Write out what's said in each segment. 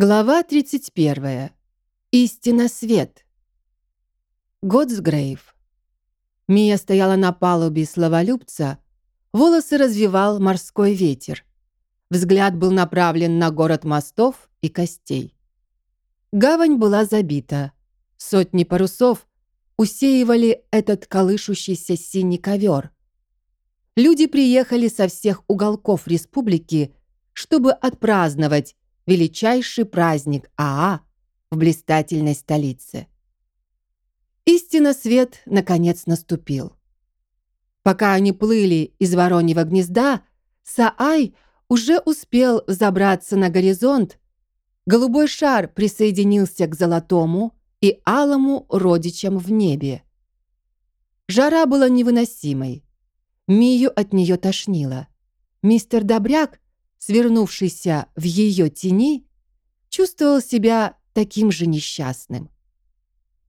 Глава 31. Истина свет. Годсгрейв. Мия стояла на палубе словолюбца, волосы развивал морской ветер. Взгляд был направлен на город мостов и костей. Гавань была забита. Сотни парусов усеивали этот колышущийся синий ковер. Люди приехали со всех уголков республики, чтобы отпраздновать величайший праздник Аа в блистательной столице. Истинно свет наконец наступил. Пока они плыли из Вороньего гнезда, Саай уже успел забраться на горизонт. Голубой шар присоединился к золотому и алому родичам в небе. Жара была невыносимой. Мию от нее тошнило. Мистер Добряк свернувшийся в ее тени, чувствовал себя таким же несчастным.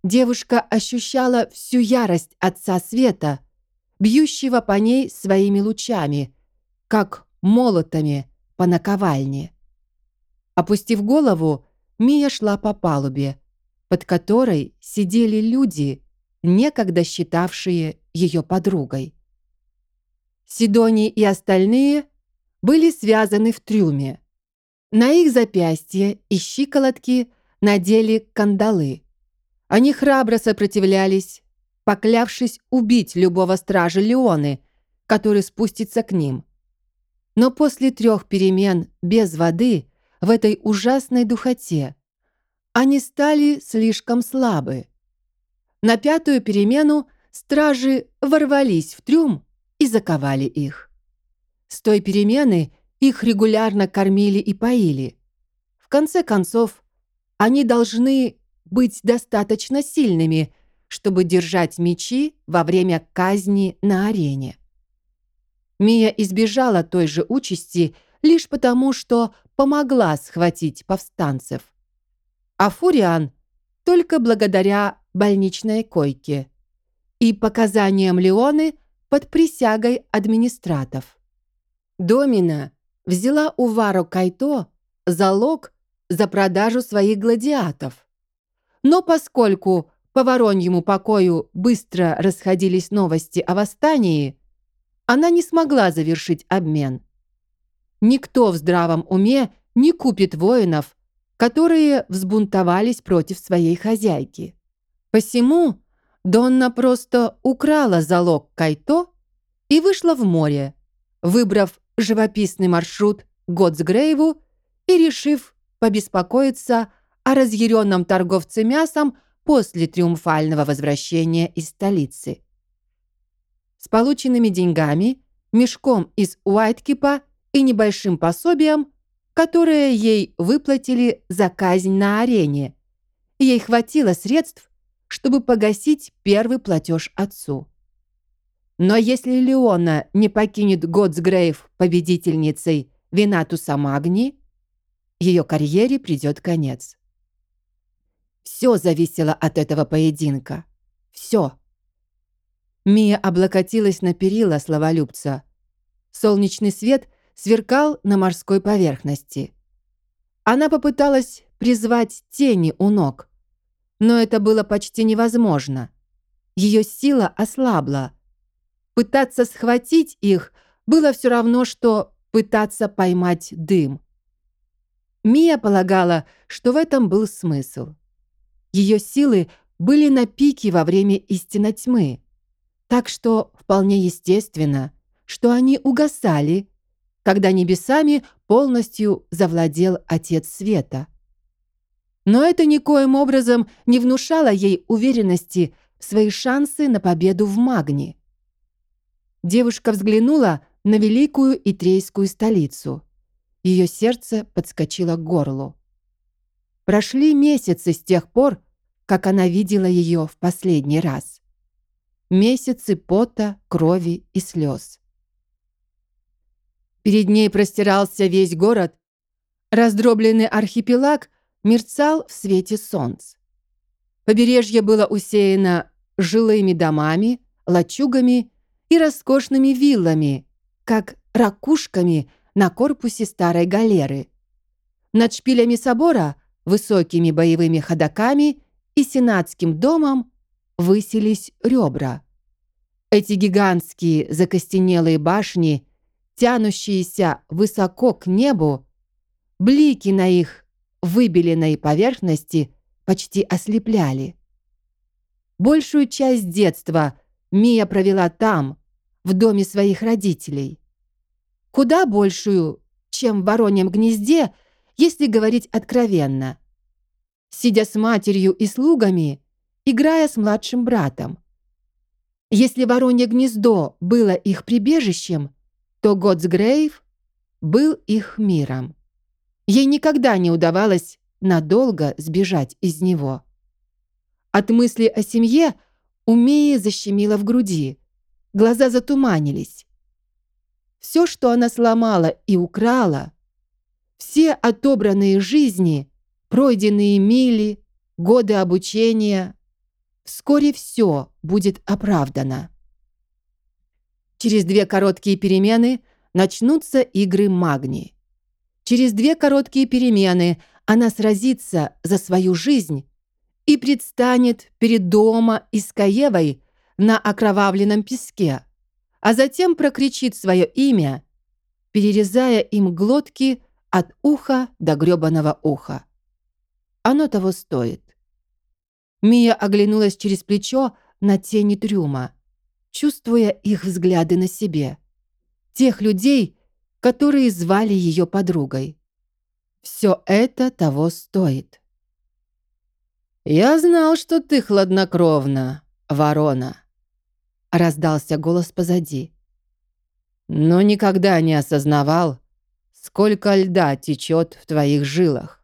Девушка ощущала всю ярость отца света, бьющего по ней своими лучами, как молотами по наковальне. Опустив голову, Мия шла по палубе, под которой сидели люди, некогда считавшие ее подругой. Сидони и остальные были связаны в трюме. На их запястья и щиколотки надели кандалы. Они храбро сопротивлялись, поклявшись убить любого стража Леоны, который спустится к ним. Но после трех перемен без воды в этой ужасной духоте они стали слишком слабы. На пятую перемену стражи ворвались в трюм и заковали их. С той перемены их регулярно кормили и поили. В конце концов, они должны быть достаточно сильными, чтобы держать мечи во время казни на арене. Мия избежала той же участи лишь потому, что помогла схватить повстанцев. А Фуриан только благодаря больничной койке и показаниям Леоны под присягой администратов. Домина взяла у Варо Кайто залог за продажу своих гладиатов. Но поскольку по Вороньему покою быстро расходились новости о восстании, она не смогла завершить обмен. Никто в здравом уме не купит воинов, которые взбунтовались против своей хозяйки. Посему Донна просто украла залог Кайто и вышла в море, выбрав живописный маршрут Готсгрейву и решив побеспокоиться о разъяренном торговце мясом после триумфального возвращения из столицы. С полученными деньгами, мешком из Уайткипа и небольшим пособием, которое ей выплатили за казнь на арене, ей хватило средств, чтобы погасить первый платеж отцу. Но если Леона не покинет Готсгрейв победительницей Винатуса Магни, ее карьере придет конец. Все зависело от этого поединка. Все. Мия облокотилась на перила словолюбца. Солнечный свет сверкал на морской поверхности. Она попыталась призвать тени у ног, но это было почти невозможно. Ее сила ослабла, Пытаться схватить их было все равно, что пытаться поймать дым. Мия полагала, что в этом был смысл. Ее силы были на пике во время истинной тьмы, так что вполне естественно, что они угасали, когда небесами полностью завладел Отец Света. Но это никоим образом не внушало ей уверенности в свои шансы на победу в Магне. Девушка взглянула на великую итрейскую столицу. Ее сердце подскочило к горлу. Прошли месяцы с тех пор, как она видела ее в последний раз. Месяцы пота, крови и слез. Перед ней простирался весь город. Раздробленный архипелаг мерцал в свете солнца. Побережье было усеяно жилыми домами, лачугами и роскошными виллами, как ракушками на корпусе старой галеры. над шпилями собора, высокими боевыми ходаками и сенатским домом высились ребра. Эти гигантские закостенелые башни, тянущиеся высоко к небу, блики на их выбеленной поверхности почти ослепляли. Большую часть детства Мия провела там, в доме своих родителей. Куда большую, чем в вороньем гнезде, если говорить откровенно. Сидя с матерью и слугами, играя с младшим братом. Если воронье гнездо было их прибежищем, то Готсгрейв был их миром. Ей никогда не удавалось надолго сбежать из него. От мысли о семье у Мии защемило в груди, глаза затуманились. Все, что она сломала и украла, все отобранные жизни, пройденные мили, годы обучения, вскоре все будет оправдано. Через две короткие перемены начнутся игры магнии. Через две короткие перемены она сразится за свою жизнь и предстанет перед дома Искаевой на окровавленном песке, а затем прокричит свое имя, перерезая им глотки от уха до грёбаного уха. Оно того стоит. Мия оглянулась через плечо на тени трюма, чувствуя их взгляды на себе. Тех людей, которые звали ее подругой. Все это того стоит. «Я знал, что ты хладнокровна, ворона», — раздался голос позади. «Но никогда не осознавал, сколько льда течет в твоих жилах».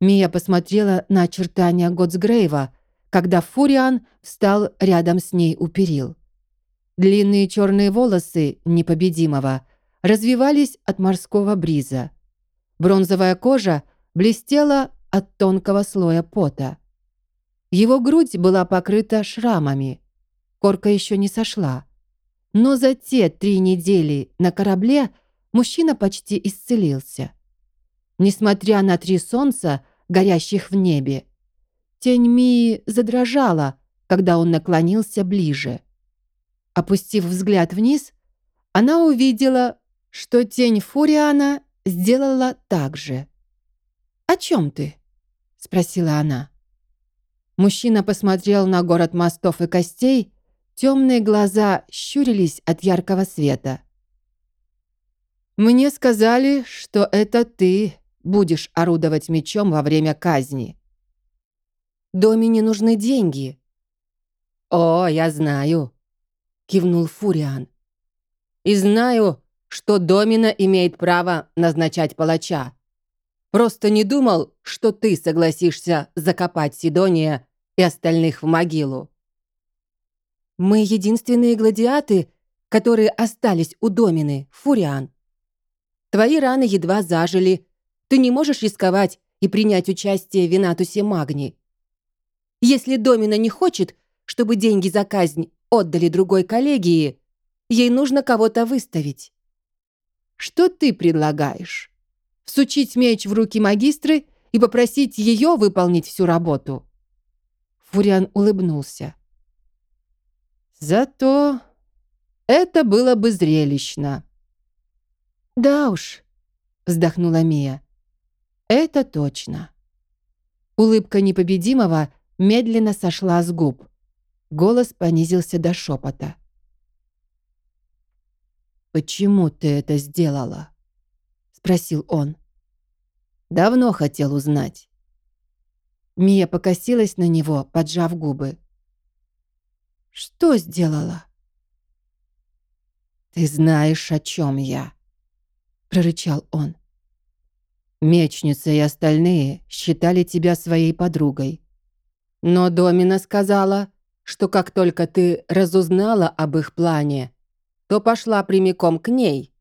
Мия посмотрела на очертания Готсгрейва, когда Фуриан встал рядом с ней у перил. Длинные черные волосы непобедимого развивались от морского бриза. Бронзовая кожа блестела от тонкого слоя пота. Его грудь была покрыта шрамами. Корка еще не сошла. Но за те три недели на корабле мужчина почти исцелился. Несмотря на три солнца, горящих в небе, тень Мии задрожала, когда он наклонился ближе. Опустив взгляд вниз, она увидела, что тень Фуриана сделала так же. «О чем ты?» спросила она. Мужчина посмотрел на город мостов и костей, темные глаза щурились от яркого света. «Мне сказали, что это ты будешь орудовать мечом во время казни. Доме не нужны деньги». «О, я знаю», — кивнул Фуриан. «И знаю, что Домина имеет право назначать палача. Просто не думал, что ты согласишься закопать Сидония и остальных в могилу. Мы единственные гладиаты, которые остались у Домины, Фуриан. Твои раны едва зажили. Ты не можешь рисковать и принять участие в Винатусе Магни. Если Домина не хочет, чтобы деньги за казнь отдали другой коллегии, ей нужно кого-то выставить. Что ты предлагаешь? всучить меч в руки магистры и попросить ее выполнить всю работу. Фуриан улыбнулся. Зато это было бы зрелищно. Да уж, вздохнула Мия. Это точно. Улыбка непобедимого медленно сошла с губ. Голос понизился до шепота. «Почему ты это сделала?» спросил он. Давно хотел узнать. Мия покосилась на него, поджав губы. Что сделала? Ты знаешь, о чем я, прорычал он. Мечница и остальные считали тебя своей подругой. Но Домина сказала, что как только ты разузнала об их плане, то пошла прямиком к ней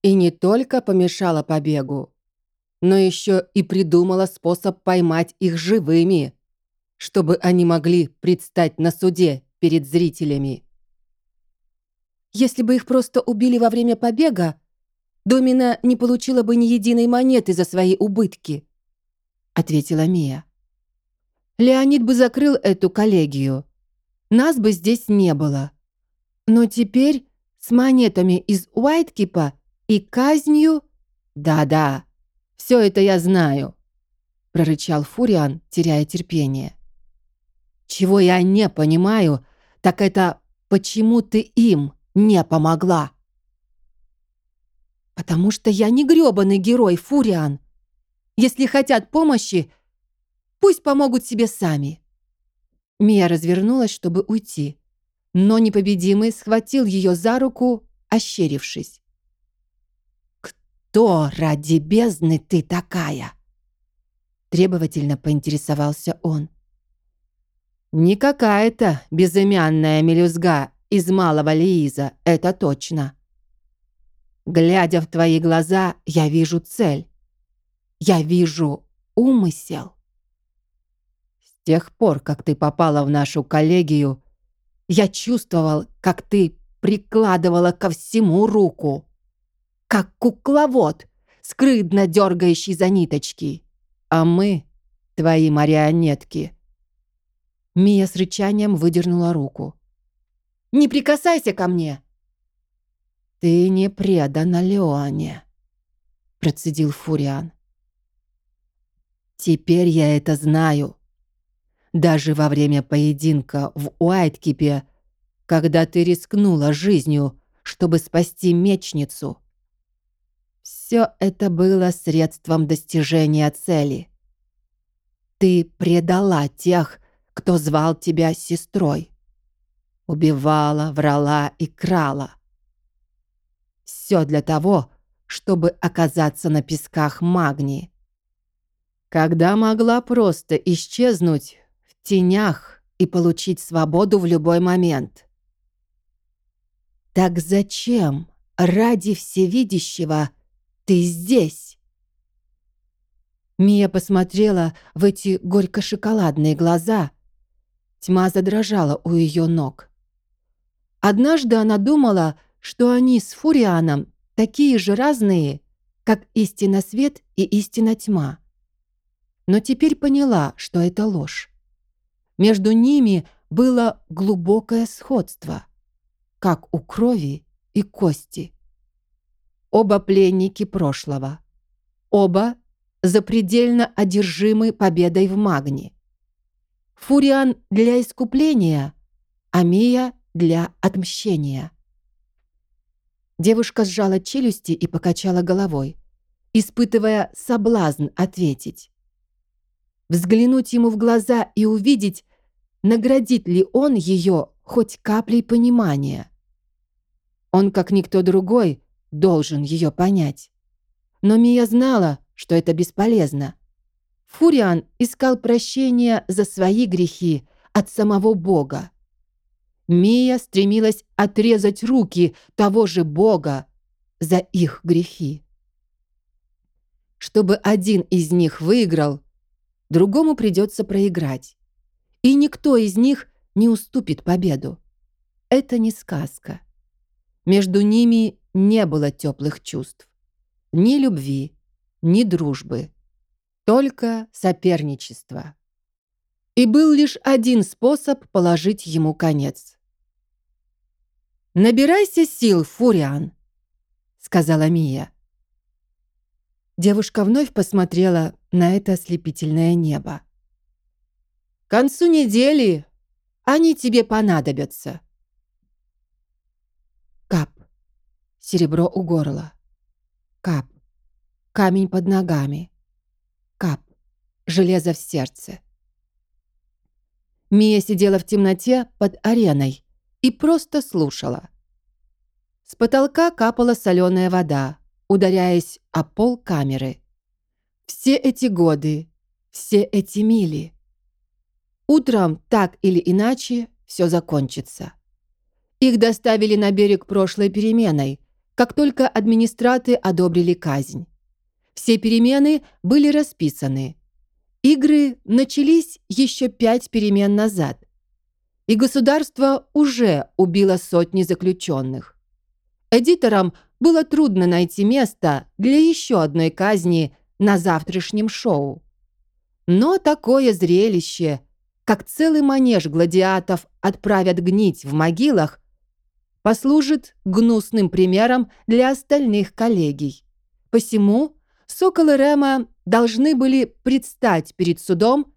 и не только помешала побегу, но еще и придумала способ поймать их живыми, чтобы они могли предстать на суде перед зрителями. Если бы их просто убили во время побега, Домина не получила бы ни единой монеты за свои убытки», — ответила Мия. «Леонид бы закрыл эту коллегию. Нас бы здесь не было. Но теперь с монетами из Уайткипа и казнью...» «Да-да, все это я знаю», — прорычал Фуриан, теряя терпение. «Чего я не понимаю, так это почему ты им не помогла?» «Потому что я не грёбаный герой, Фуриан. Если хотят помощи, пусть помогут себе сами». Мия развернулась, чтобы уйти, но непобедимый схватил ее за руку, ощерившись. «Кто ради бездны ты такая?» Требовательно поинтересовался он. «Не какая-то безымянная мелюзга из малого Лииза, это точно. Глядя в твои глаза, я вижу цель. Я вижу умысел. С тех пор, как ты попала в нашу коллегию, я чувствовал, как ты прикладывала ко всему руку. Как кукловод, скрытно дергающий за ниточки. А мы — твои марионетки. Мия с рычанием выдернула руку. «Не прикасайся ко мне!» «Ты не предана Леоне», — процедил Фуриан. «Теперь я это знаю. Даже во время поединка в Уайткипе, когда ты рискнула жизнью, чтобы спасти мечницу. Все это было средством достижения цели. Ты предала тех, кто звал тебя сестрой. Убивала, врала и крала. Все для того, чтобы оказаться на песках магнии. Когда могла просто исчезнуть в тенях и получить свободу в любой момент. Так зачем ради всевидящего ты здесь? Мия посмотрела в эти горько-шоколадные глаза. Тьма задрожала у ее ног. Однажды она думала, что они с Фурианом такие же разные, как истина свет и истина тьма. Но теперь поняла, что это ложь. Между ними было глубокое сходство, как у крови и кости. Оба пленники прошлого. Оба запредельно одержимы победой в магне. Фуриан для искупления, а Мия для отмщения. Девушка сжала челюсти и покачала головой, испытывая соблазн ответить. Взглянуть ему в глаза и увидеть, наградит ли он ее хоть каплей понимания. Он, как никто другой, должен ее понять. Но Мия знала, что это бесполезно. Фуриан искал прощения за свои грехи от самого Бога. Мия стремилась отрезать руки того же Бога за их грехи. Чтобы один из них выиграл, другому придется проиграть. И никто из них не уступит победу. Это не сказка. Между ними не было теплых чувств. Ни любви, ни дружбы. Только соперничество. И был лишь один способ положить ему конец. «Набирайся сил, Фуриан», — сказала Мия. Девушка вновь посмотрела на это ослепительное небо. «К концу недели они тебе понадобятся». Кап. Серебро у горла. Кап. Камень под ногами. Кап. Железо в сердце. Мия сидела в темноте под ареной и просто слушала. С потолка капала соленая вода, ударяясь о пол камеры. Все эти годы, все эти мили. Утром, так или иначе, все закончится. Их доставили на берег прошлой переменой, как только администраты одобрили казнь. Все перемены были расписаны. Игры начались еще пять перемен назад. И государство уже убило сотни заключенных. Эдиторам было трудно найти место для еще одной казни на завтрашнем шоу. Но такое зрелище, как целый манеж гладиатов отправят гнить в могилах, послужит гнусным примером для остальных коллегий. Посему соколы Рема должны были предстать перед судом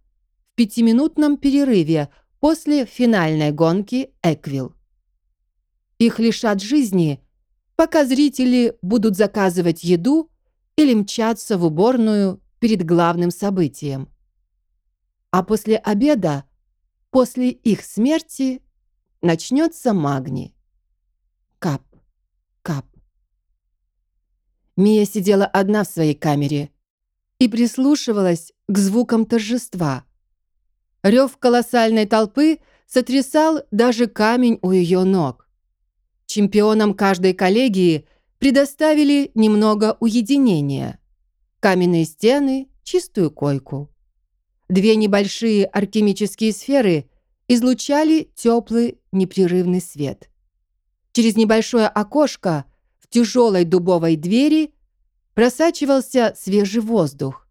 в пятиминутном перерыве после финальной гонки «Эквилл». Их лишат жизни, пока зрители будут заказывать еду или мчаться в уборную перед главным событием. А после обеда, после их смерти, начнется магни. Кап, кап. Мия сидела одна в своей камере и прислушивалась к звукам торжества. Рев колоссальной толпы сотрясал даже камень у ее ног. Чемпионам каждой коллегии предоставили немного уединения. Каменные стены, чистую койку. Две небольшие алхимические сферы излучали теплый непрерывный свет. Через небольшое окошко в тяжелой дубовой двери просачивался свежий воздух.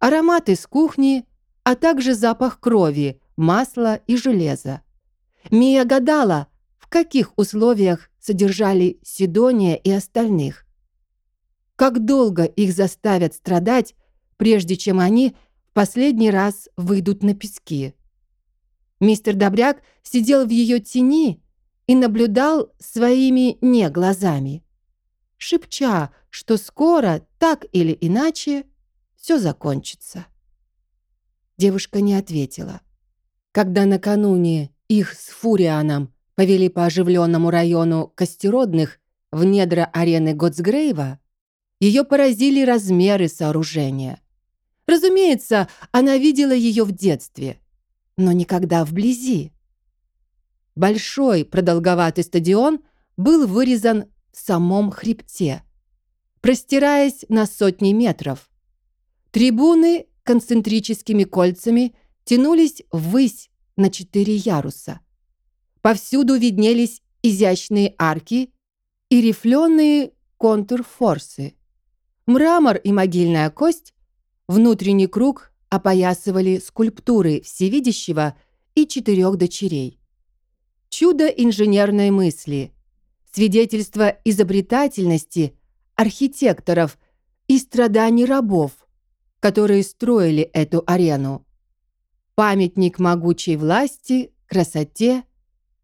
Аромат из кухни, а также запах крови, масла и железа. Мия гадала, в каких условиях содержали Сидония и остальных. Как долго их заставят страдать, прежде чем они последний раз выйдут на пески. Мистер Добряк сидел в ее тени и наблюдал своими не глазами, шепча, что скоро, так или иначе, все закончится. Девушка не ответила. Когда накануне их с Фурианом повели по оживленному району Костеродных в недра арены Готсгрейва, ее поразили размеры сооружения. Разумеется, она видела ее в детстве, но никогда вблизи. Большой продолговатый стадион был вырезан в самом хребте, простираясь на сотни метров. Трибуны концентрическими кольцами тянулись ввысь на четыре яруса. Повсюду виднелись изящные арки и рифленые контурфорсы. Мрамор и могильная кость Внутренний круг опоясывали скульптуры всевидящего и четырех дочерей. Чудо инженерной мысли, свидетельство изобретательности архитекторов и страданий рабов, которые строили эту арену. Памятник могучей власти, красоте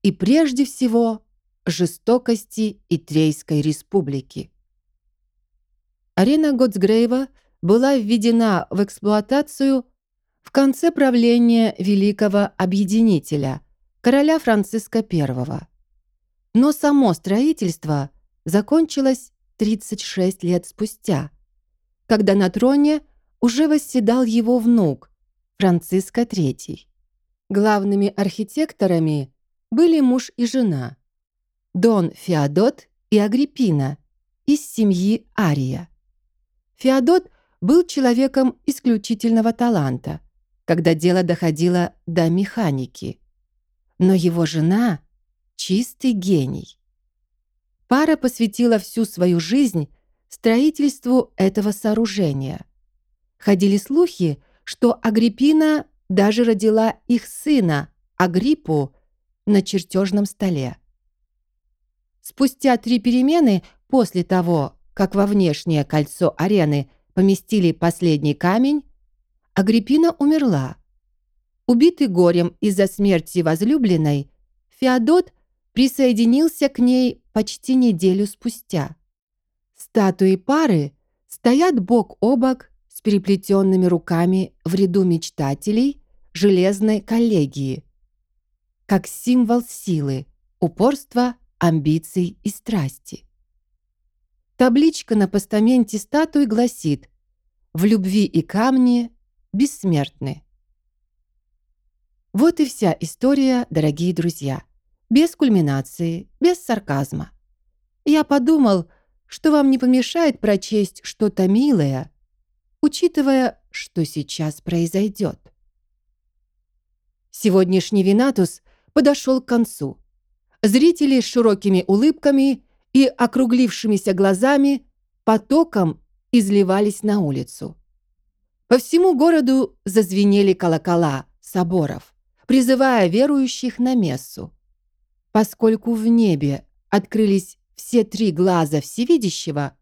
и, прежде всего, жестокости Итрейской республики. Арена Готсгрейва – была введена в эксплуатацию в конце правления великого объединителя, короля Франциска I. Но само строительство закончилось 36 лет спустя, когда на троне уже восседал его внук Франциско III. Главными архитекторами были муж и жена, Дон Феодот и Агриппина из семьи Ария. Феодот был человеком исключительного таланта, когда дело доходило до механики. Но его жена — чистый гений. Пара посвятила всю свою жизнь строительству этого сооружения. Ходили слухи, что Агриппина даже родила их сына, Агриппу, на чертежном столе. Спустя три перемены после того, как во внешнее кольцо арены поместили последний камень, Агриппина умерла. Убитый горем из-за смерти возлюбленной, Феодот присоединился к ней почти неделю спустя. Статуи пары стоят бок о бок с переплетенными руками в ряду мечтателей железной коллегии, как символ силы, упорства, амбиций и страсти. Табличка на постаменте статуи гласит «В любви и камне бессмертны». Вот и вся история, дорогие друзья. Без кульминации, без сарказма. Я подумал, что вам не помешает прочесть что-то милое, учитывая, что сейчас произойдет. Сегодняшний Винатус подошел к концу. Зрители с широкими улыбками и округлившимися глазами потоком изливались на улицу. По всему городу зазвенели колокола соборов, призывая верующих на мессу. Поскольку в небе открылись все три глаза всевидящего,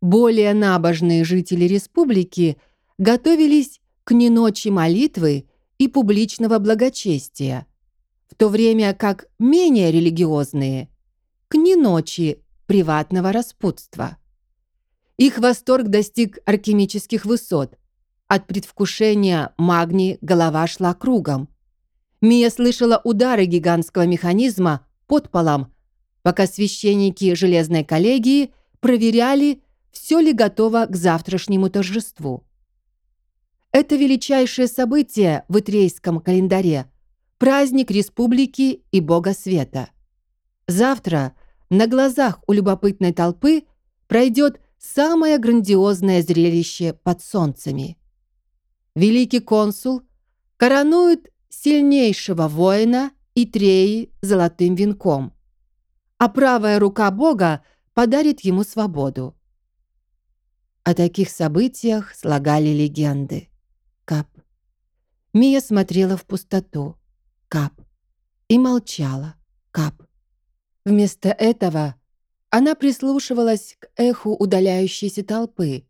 более набожные жители республики готовились к неночи молитвы и публичного благочестия, в то время как менее религиозные – к неночи приватного распутства. Их восторг достиг алхимических высот. От предвкушения магнии голова шла кругом. Мия слышала удары гигантского механизма под полом, пока священники Железной коллегии проверяли, все ли готово к завтрашнему торжеству. Это величайшее событие в итрейском календаре – праздник республики и бога света. Завтра на глазах у любопытной толпы пройдет самое грандиозное зрелище под солнцами. Великий консул коронует сильнейшего воина и треи золотым венком, а правая рука бога подарит ему свободу. О таких событиях слагали легенды. Кап. Мия смотрела в пустоту. Кап. И молчала. Кап. Вместо этого она прислушивалась к эху удаляющейся толпы,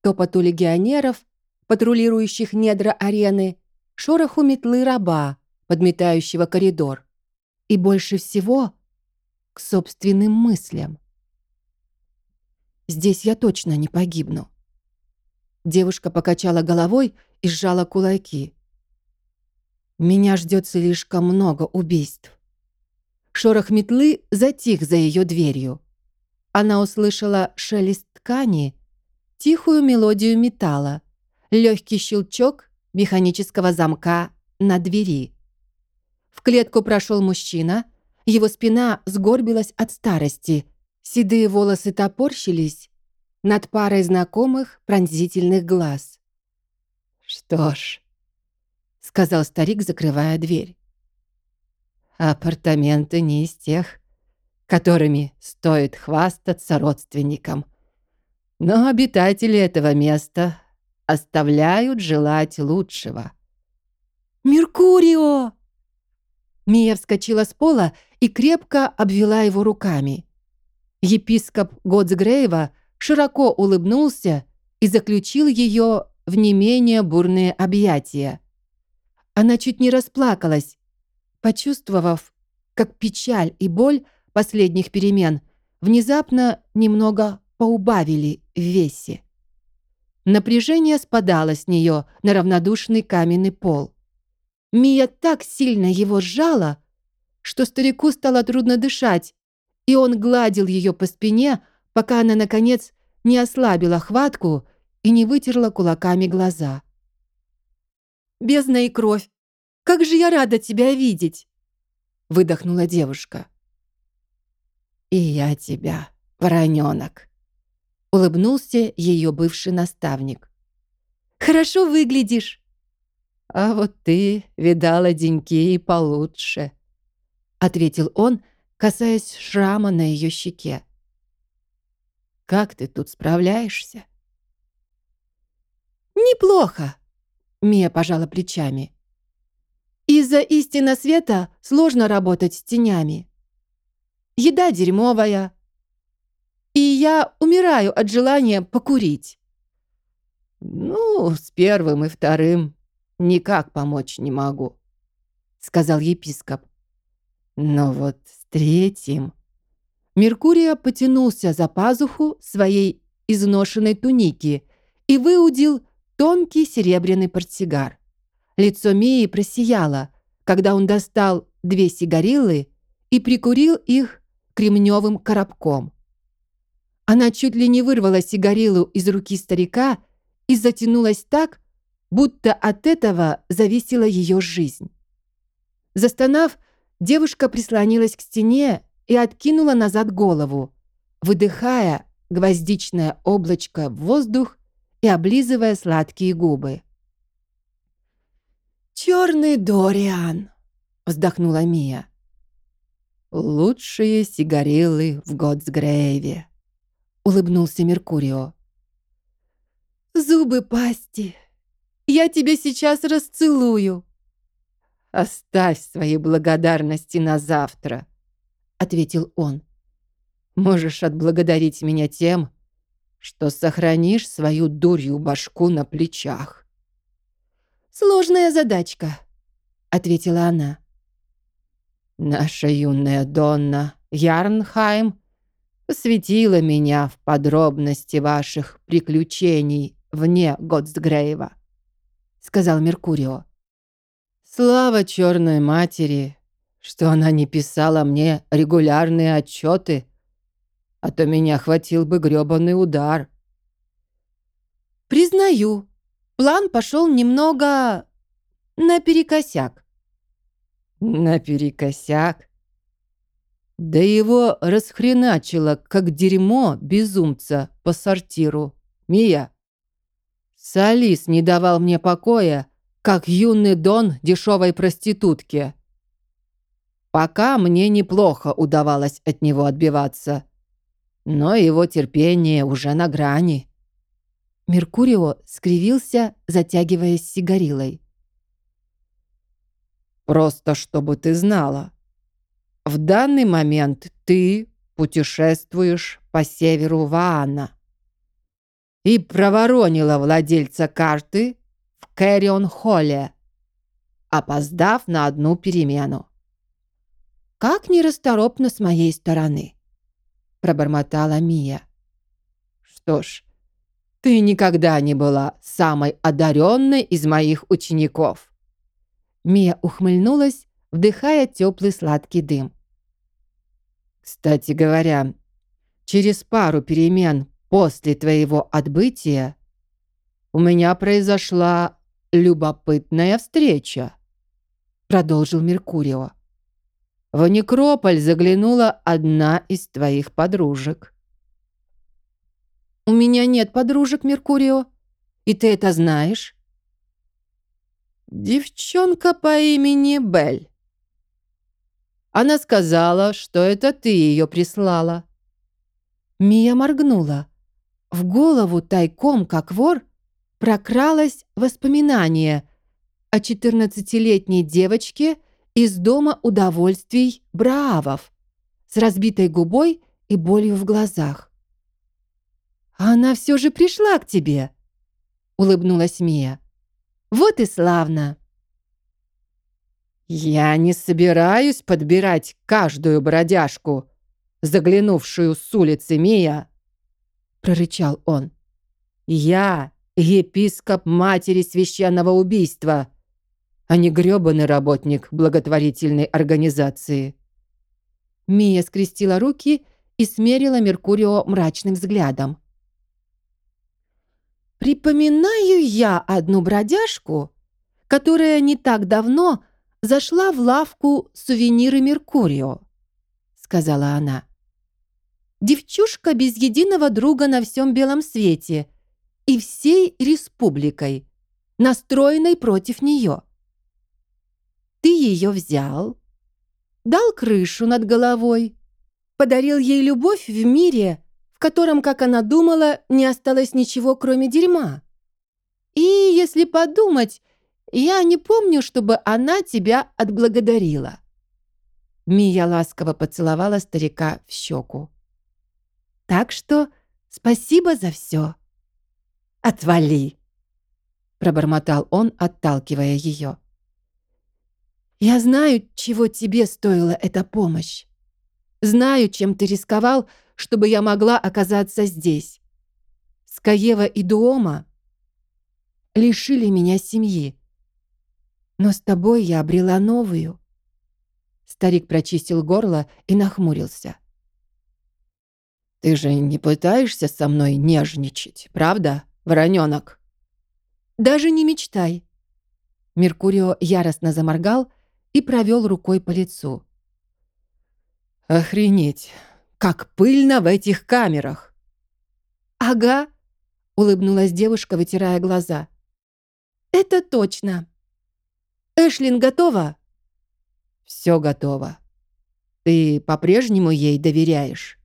топоту легионеров, патрулирующих недра арены, шороху метлы раба, подметающего коридор. И больше всего к собственным мыслям. «Здесь я точно не погибну». Девушка покачала головой и сжала кулаки. «Меня ждет слишком много убийств». Шорох метлы затих за ее дверью. Она услышала шелест ткани, тихую мелодию металла, легкий щелчок механического замка на двери. В клетку прошел мужчина, его спина сгорбилась от старости, седые волосы топорщились над парой знакомых пронзительных глаз. «Что ж», — сказал старик, закрывая дверь. «Апартаменты не из тех, которыми стоит хвастаться родственникам. Но обитатели этого места оставляют желать лучшего». «Меркурио!» Мия вскочила с пола и крепко обвела его руками. Епископ Годсгрейва широко улыбнулся и заключил ее в не менее бурные объятия. Она чуть не расплакалась, почувствовав, как печаль и боль последних перемен внезапно немного поубавили в весе. Напряжение спадало с нее на равнодушный каменный пол. Мия так сильно его сжала, что старику стало трудно дышать, и он гладил ее по спине, пока она, наконец, не ослабила хватку и не вытерла кулаками глаза. «Бездна и кровь! Как же я рада тебя видеть!» выдохнула девушка. «И я тебя, вороненок!» Улыбнулся ее бывший наставник. «Хорошо выглядишь!» «А вот ты видала деньки и получше», ответил он, касаясь шрама на ее щеке. «Как ты тут справляешься?» «Неплохо», — Мия пожала плечами. «Из-за истины света сложно работать с тенями. Еда дерьмовая, и я умираю от желания покурить». «Ну, с первым и вторым никак помочь не могу», — сказал епископ. «Но вот с третьим...» Меркурия потянулся за пазуху своей изношенной туники и выудил тонкий серебряный портсигар. Лицо Мии просияло, когда он достал две сигарилы и прикурил их кремневым коробком. Она чуть ли не вырвала сигарилу из руки старика и затянулась так, будто от этого зависела ее жизнь. Застонав, девушка прислонилась к стене и откинула назад голову, выдыхая гвоздичное облачко в воздух и облизывая сладкие губы. «Черный Дориан!» — вздохнула Мия. лучшие сигарилы в Готсгрейве», — улыбнулся Меркурио. «Зубы пасти! Я тебя сейчас расцелую!» «Оставь свои благодарности на завтра», — ответил он. «Можешь отблагодарить меня тем, что сохранишь свою дурью башку на плечах». «Сложная задачка», — ответила она. «Наша юная Донна Ярнхайм посвятила меня в подробности ваших приключений вне Готсгрейва», — сказал Меркурио. «Слава черной матери, что она не писала мне регулярные отчеты, а то меня хватил бы грёбаный удар». «Признаю, план пошел немного наперекосяк». «Наперекосяк?» Да его расхреначило, как дерьмо безумца по сортиру. Мия. Салис не давал мне покоя, как юный дон дешевой проститутки. Пока мне неплохо удавалось от него отбиваться. Но его терпение уже на грани. Меркурио скривился, затягиваясь сигарилой. «Просто чтобы ты знала. В данный момент ты путешествуешь по северу Ваана и проворонила владельца карты в Кэрион-Холле, опоздав на одну перемену. «Как нерасторопно с моей стороны», — пробормотала Мия. «Что ж, ты никогда не была самой одаренной из моих учеников». Мия ухмыльнулась, вдыхая теплый сладкий дым. «Кстати говоря, через пару перемен после твоего отбытия у меня произошла любопытная встреча», продолжил Меркурио. В некрополь заглянула одна из твоих подружек. «У меня нет подружек, Меркурио, и ты это знаешь?» «Девчонка по имени Бель. Она сказала, что это ты ее прислала». Мия моргнула. В голову тайком, как вор, прокралось воспоминание о 14-летней девочке из дома удовольствий Браавов с разбитой губой и болью в глазах. «А «Она все же пришла к тебе», — улыбнулась Мия. «Вот и славно». «Я не собираюсь подбирать каждую бродяжку, заглянувшую с улицы Мия», прорычал он. «Я епископ матери священного убийства, а не грёбаный работник благотворительной организации». Мия скрестила руки и смерила Меркурио мрачным взглядом. «Припоминаю я одну бродяжку, которая не так давно зашла в лавку сувениры Меркурио», — сказала она. Девчушка без единого друга на всем белом свете и всей республикой, настроенной против нее. Ты ее взял, дал крышу над головой, подарил ей любовь в мире, в котором, как она думала, не осталось ничего, кроме дерьма. И, если подумать, я не помню, чтобы она тебя отблагодарила. Мия ласково поцеловала старика в щеку. Так что спасибо за все. Отвали, пробормотал он, отталкивая ее. Я знаю, чего тебе стоила эта помощь. Знаю, чем ты рисковал, чтобы я могла оказаться здесь. Скаева и Дуома лишили меня семьи. Но с тобой я обрела новую. Старик прочистил горло и нахмурился. Ты же не пытаешься со мной нежничать, правда, вороненок? Даже не мечтай. Меркурио яростно заморгал и провел рукой по лицу. Охренеть, как пыльно в этих камерах. Ага, улыбнулась девушка, вытирая глаза. Это точно. Эшлин готова? Все готово. Ты по-прежнему ей доверяешь?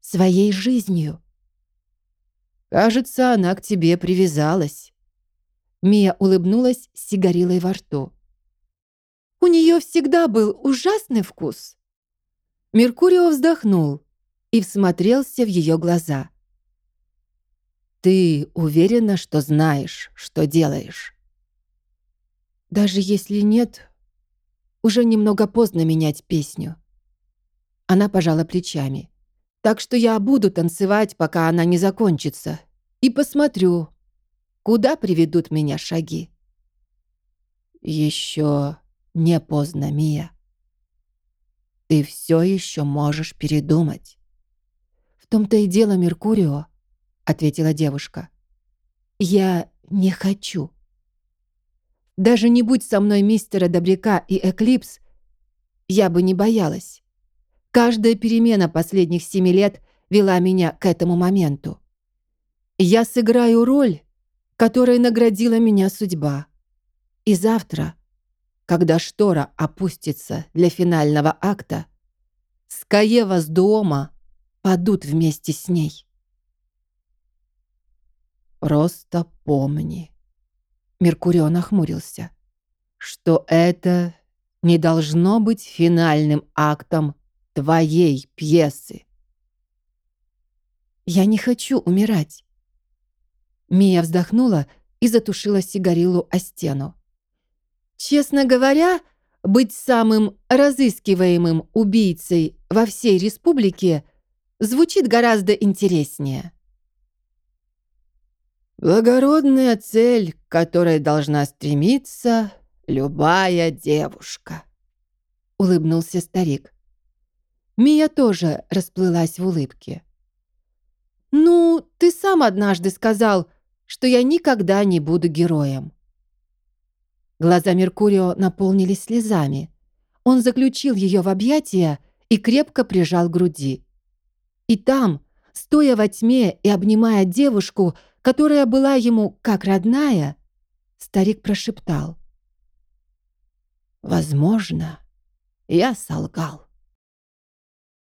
Своей жизнью. Кажется, она к тебе привязалась. Мия улыбнулась с сигарилой во рту. У нее всегда был ужасный вкус. Меркурио вздохнул и всмотрелся в ее глаза. «Ты уверена, что знаешь, что делаешь?» «Даже если нет, уже немного поздно менять песню». Она пожала плечами. «Так что я буду танцевать, пока она не закончится, и посмотрю, куда приведут меня шаги». «Еще не поздно, Мия. Ты все еще можешь передумать». «В том-то и дело, Меркурио», — ответила девушка. «Я не хочу. Даже не будь со мной мистера Добряка и Эклипс, я бы не боялась. Каждая перемена последних семи лет вела меня к этому моменту. Я сыграю роль, которой наградила меня судьба. И завтра, когда штора опустится для финального акта, Скаева с дома падут вместе с ней. Просто помни, Меркурио нахмурился, что это не должно быть финальным актом твоей пьесы. Я не хочу умирать. Мия вздохнула и затушила сигарилу о стену. Честно говоря, быть самым разыскиваемым убийцей во всей республике звучит гораздо интереснее. Благородная цель, к которой должна стремиться любая девушка. Улыбнулся старик. Мия тоже расплылась в улыбке. «Ну, ты сам однажды сказал, что я никогда не буду героем». Глаза Меркурио наполнились слезами. Он заключил ее в объятия и крепко прижал к груди. И там, стоя во тьме и обнимая девушку, которая была ему как родная, старик прошептал. «Возможно, я солгал».